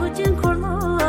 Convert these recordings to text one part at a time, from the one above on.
Avucun kurmuş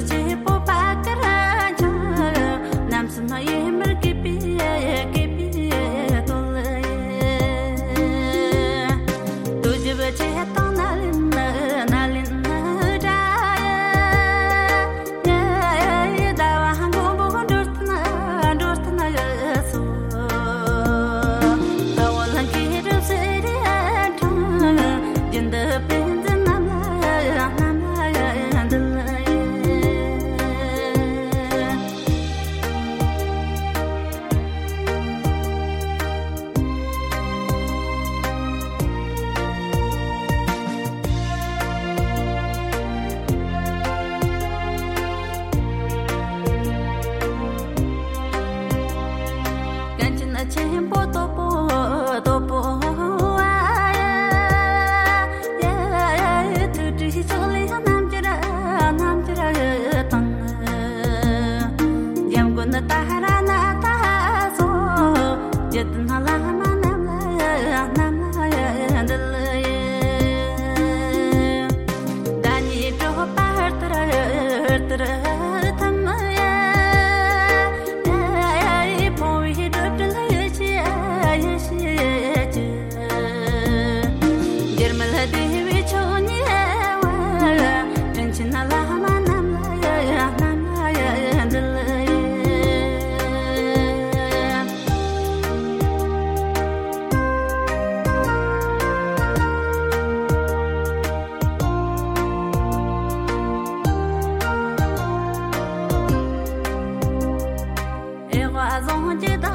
such a hip 我觉得。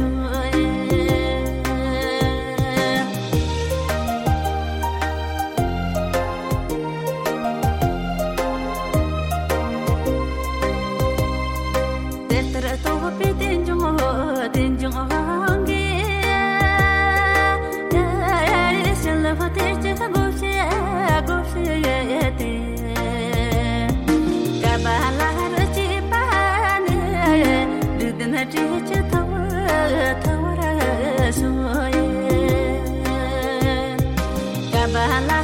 no 啦啦。